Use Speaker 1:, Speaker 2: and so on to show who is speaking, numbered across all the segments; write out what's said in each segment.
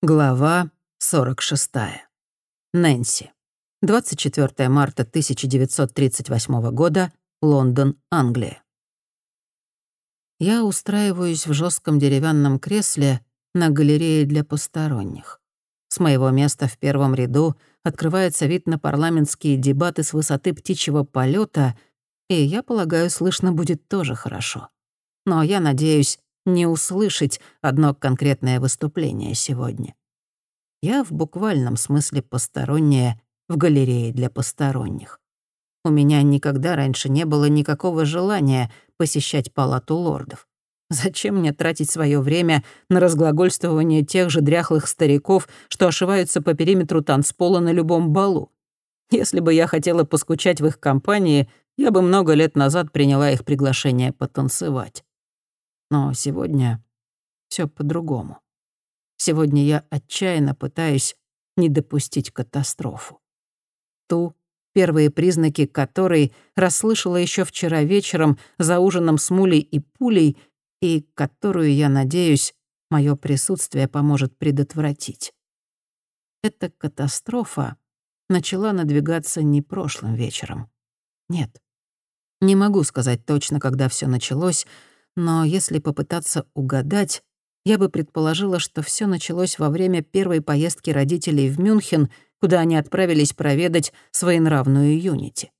Speaker 1: Глава 46. Нэнси. 24 марта 1938 года. Лондон, Англия. Я устраиваюсь в жестком деревянном кресле на галерее для посторонних. С моего места в первом ряду открывается вид на парламентские дебаты с высоты птичьего полета, и, я полагаю, слышно будет тоже хорошо. Но я надеюсь, не услышать одно конкретное выступление сегодня. Я в буквальном смысле посторонняя в галерее для посторонних. У меня никогда раньше не было никакого желания посещать палату лордов. Зачем мне тратить свое время на разглагольствование тех же дряхлых стариков, что ошиваются по периметру танцпола на любом балу? Если бы я хотела поскучать в их компании, я бы много лет назад приняла их приглашение потанцевать. Но сегодня все по-другому. Сегодня я отчаянно пытаюсь не допустить катастрофу. Ту, первые признаки которой расслышала еще вчера вечером за ужином с Мулей и Пулей, и которую, я надеюсь, мое присутствие поможет предотвратить. Эта катастрофа начала надвигаться не прошлым вечером. Нет. Не могу сказать точно, когда все началось, но если попытаться угадать, я бы предположила, что все началось во время первой поездки родителей в Мюнхен, куда они отправились проведать своенравную Юнити.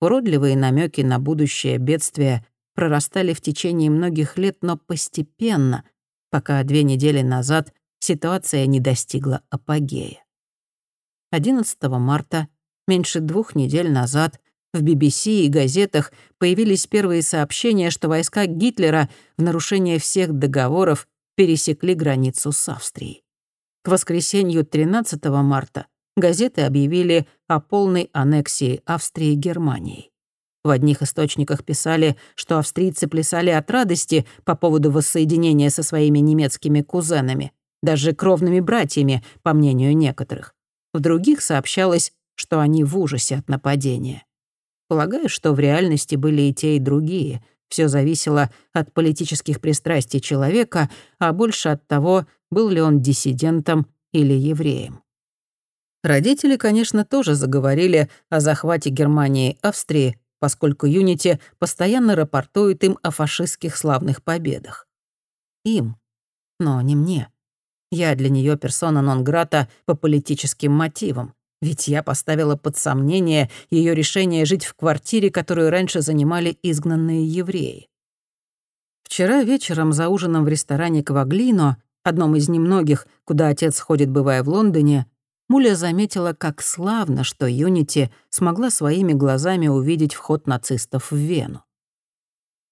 Speaker 1: Уродливые намеки на будущее бедствие прорастали в течение многих лет, но постепенно, пока две недели назад ситуация не достигла апогея. 11 марта, меньше двух недель назад, в BBC и газетах появились первые сообщения, что войска Гитлера в нарушение всех договоров пересекли границу с Австрией. К воскресенью 13 марта газеты объявили о полной аннексии Австрии Германией. В одних источниках писали, что австрийцы плясали от радости по поводу воссоединения со своими немецкими кузенами, даже кровными братьями, по мнению некоторых. В других сообщалось, что они в ужасе от нападения. Полагаю, что в реальности были и те, и другие. Все зависело от политических пристрастий человека, а больше от того, был ли он диссидентом или евреем. Родители, конечно, тоже заговорили о захвате Германии Австрии, поскольку Юнити постоянно рапортует им о фашистских славных победах. Им, но не мне. Я для нее персона нон-грата по политическим мотивам. Ведь я поставила под сомнение ее решение жить в квартире, которую раньше занимали изгнанные евреи. Вчера вечером за ужином в ресторане Кваглино, одном из немногих, куда отец ходит, бывая в Лондоне, Муля заметила, как славно, что Юнити смогла своими глазами увидеть вход нацистов в Вену.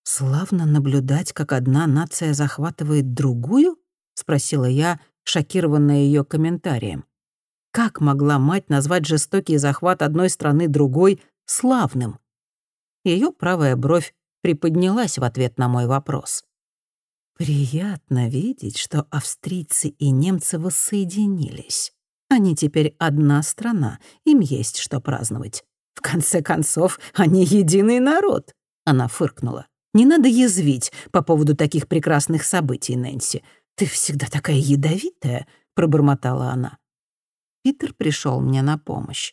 Speaker 1: «Славно наблюдать, как одна нация захватывает другую?» — спросила я, шокированная ее комментарием. Как могла мать назвать жестокий захват одной страны другой славным? Ее правая бровь приподнялась в ответ на мой вопрос. «Приятно видеть, что австрийцы и немцы воссоединились. Они теперь одна страна, им есть что праздновать. В конце концов, они единый народ», — она фыркнула. «Не надо язвить по поводу таких прекрасных событий, Нэнси. Ты всегда такая ядовитая», — пробормотала она. Питер пришел мне на помощь.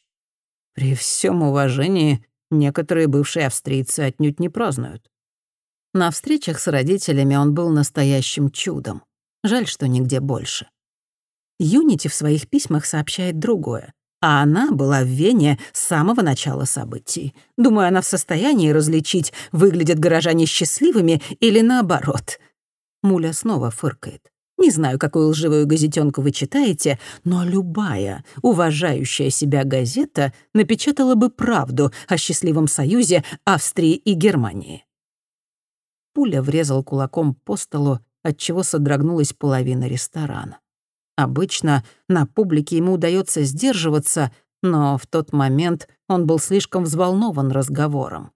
Speaker 1: При всем уважении, некоторые бывшие австрийцы отнюдь не празднуют. На встречах с родителями он был настоящим чудом. Жаль, что нигде больше. Юнити в своих письмах сообщает другое. А она была в Вене с самого начала событий. Думаю, она в состоянии различить, выглядят горожане счастливыми или наоборот. Муля снова фыркает. Не знаю, какую лживую газетенку вы читаете, но любая уважающая себя газета напечатала бы правду о счастливом союзе Австрии и Германии. Пуля врезал кулаком по столу, отчего содрогнулась половина ресторана. Обычно на публике ему удается сдерживаться, но в тот момент он был слишком взволнован разговором.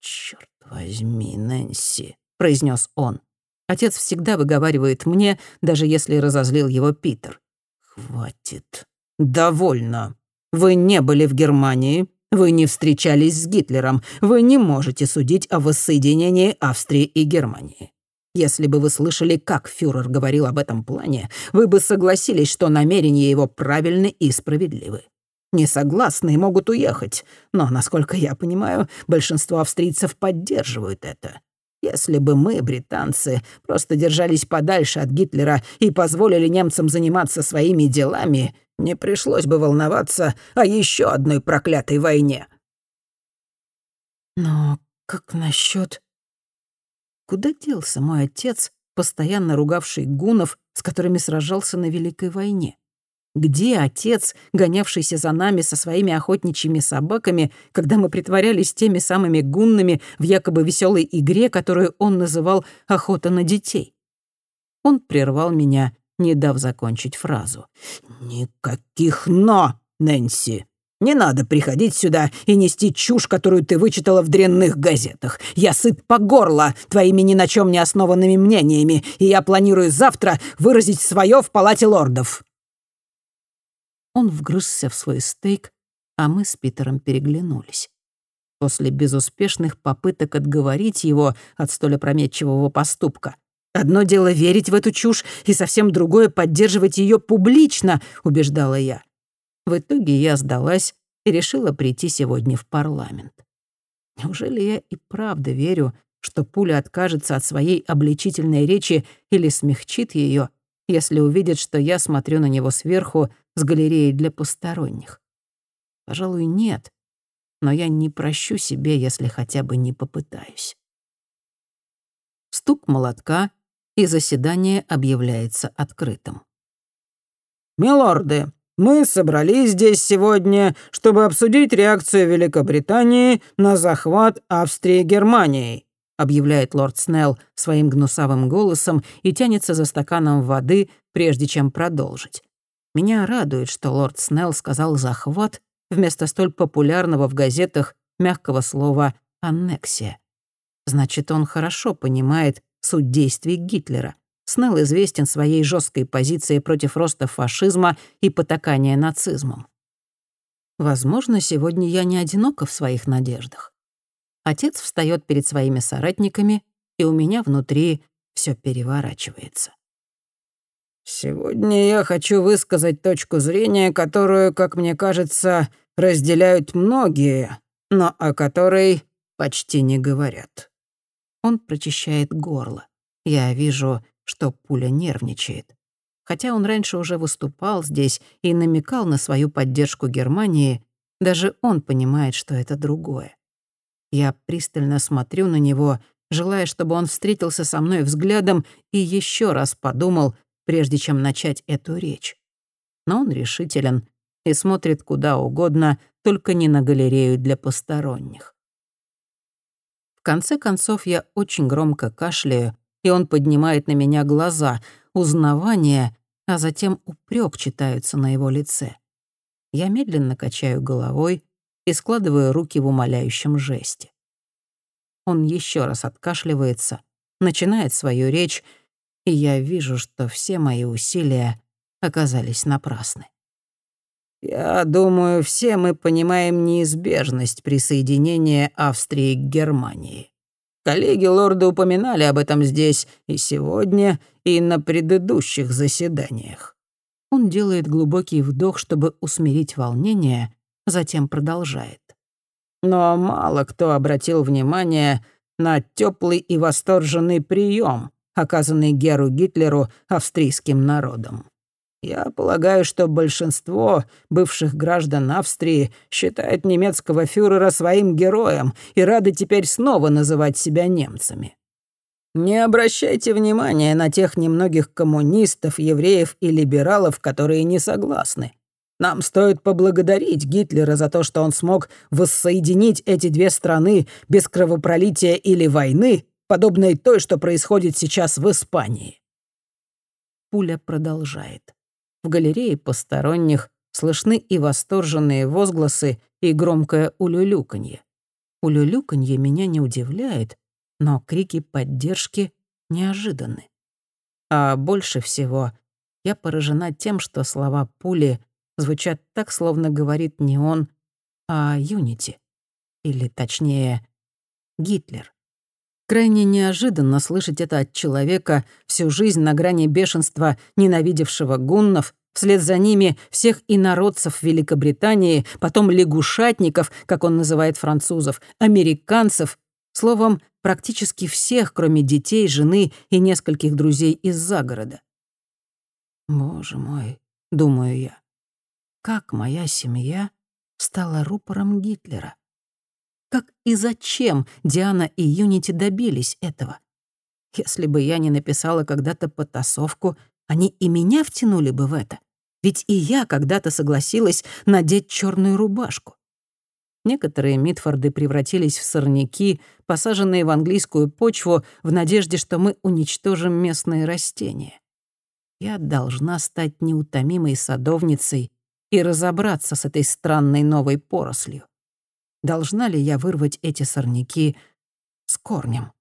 Speaker 1: «Чёрт возьми, Нэнси», — произнес он. Отец всегда выговаривает мне, даже если разозлил его Питер. «Хватит. Довольно. Вы не были в Германии, вы не встречались с Гитлером, вы не можете судить о воссоединении Австрии и Германии. Если бы вы слышали, как фюрер говорил об этом плане, вы бы согласились, что намерения его правильны и справедливы. Несогласные могут уехать, но, насколько я понимаю, большинство австрийцев поддерживают это. Если бы мы, британцы, просто держались подальше от Гитлера и позволили немцам заниматься своими делами, не пришлось бы волноваться о еще одной проклятой войне. Но как насчет? Куда делся мой отец, постоянно ругавший гунов, с которыми сражался на Великой войне? Где отец, гонявшийся за нами со своими охотничьими собаками, когда мы притворялись теми самыми гуннами в якобы веселой игре, которую он называл «охота на детей»? Он прервал меня, не дав закончить фразу. «Никаких «но», Нэнси. Не надо приходить сюда и нести чушь, которую ты вычитала в дрянных газетах. Я сыт по горло твоими ни на чем не основанными мнениями, и я планирую завтра выразить свое в палате лордов. Он вгрызся в свой стейк, а мы с Питером переглянулись. После безуспешных попыток отговорить его от столь опрометчивого поступка. «Одно дело верить в эту чушь, и совсем другое — поддерживать ее публично», — убеждала я. В итоге я сдалась и решила прийти сегодня в парламент. Неужели я и правда верю, что пуля откажется от своей обличительной речи или смягчит ее, если увидит, что я смотрю на него сверху с галереей для посторонних. Пожалуй, нет, но я не прощу себе, если хотя бы не попытаюсь. Стук молотка, и заседание объявляется открытым.
Speaker 2: «Милорды, мы собрались здесь сегодня, чтобы обсудить реакцию Великобритании на захват Австрии Германией», объявляет лорд Снелл своим гнусавым голосом и тянется за стаканом воды, прежде чем продолжить.
Speaker 1: Меня радует, что лорд Снелл сказал «захват» вместо столь популярного в газетах мягкого слова «аннексия». Значит, он хорошо понимает суть действий Гитлера. Снелл известен своей жесткой позицией против роста фашизма и потакания нацизмом. Возможно, сегодня я не одинока в своих надеждах. Отец встает перед своими соратниками, и у меня внутри все переворачивается.
Speaker 2: Сегодня я хочу высказать точку зрения, которую, как мне кажется, разделяют многие, но о которой почти не говорят.
Speaker 1: Он прочищает горло. Я вижу, что пуля нервничает. Хотя он раньше уже выступал здесь и намекал на свою поддержку Германии, даже он понимает, что это другое. Я пристально смотрю на него, желая, чтобы он встретился со мной взглядом и еще раз подумал, прежде чем начать эту речь. Но он решителен и смотрит куда угодно, только не на галерею для посторонних. В конце концов, я очень громко кашляю, и он поднимает на меня глаза, узнавание, а затем упрек читаются на его лице. Я медленно качаю головой и складываю руки в умоляющем жесте. Он еще раз откашливается, начинает свою речь, и я вижу, что все мои усилия оказались напрасны.
Speaker 2: Я думаю, все мы понимаем неизбежность присоединения Австрии к Германии. Коллеги лорда упоминали об этом здесь и сегодня, и на предыдущих заседаниях.
Speaker 1: Он делает глубокий вдох, чтобы усмирить волнение, затем продолжает.
Speaker 2: Но мало кто обратил внимание на теплый и восторженный прием, оказанный Геру Гитлеру австрийским народом. Я полагаю, что большинство бывших граждан Австрии считают немецкого фюрера своим героем и рады теперь снова называть себя немцами. Не обращайте внимания на тех немногих коммунистов, евреев и либералов, которые не согласны. Нам стоит поблагодарить Гитлера за то, что он смог воссоединить эти две страны без кровопролития или войны, подобной той, что происходит сейчас в Испании.
Speaker 1: Пуля продолжает. В галерее посторонних слышны и восторженные возгласы, и громкое улюлюканье. Улюлюканье меня не удивляет, но крики поддержки неожиданны. А больше всего я поражена тем, что слова пули звучат так, словно говорит не он, а Юнити. Или, точнее, Гитлер. Крайне неожиданно слышать это от человека, всю жизнь на грани бешенства, ненавидевшего гуннов, вслед за ними всех инородцев Великобритании, потом лягушатников, как он называет французов, американцев, словом, практически всех, кроме детей, жены и нескольких друзей из загорода. «Боже мой», — думаю я, — «как моя семья стала рупором Гитлера?» Как и зачем Диана и Юнити добились этого? Если бы я не написала когда-то потасовку, они и меня втянули бы в это. Ведь и я когда-то согласилась надеть черную рубашку. Некоторые Митфорды превратились в сорняки, посаженные в английскую почву в надежде, что мы уничтожим местные растения. Я должна стать неутомимой садовницей и разобраться с этой странной новой порослью. Должна ли я вырвать эти сорняки с корнем?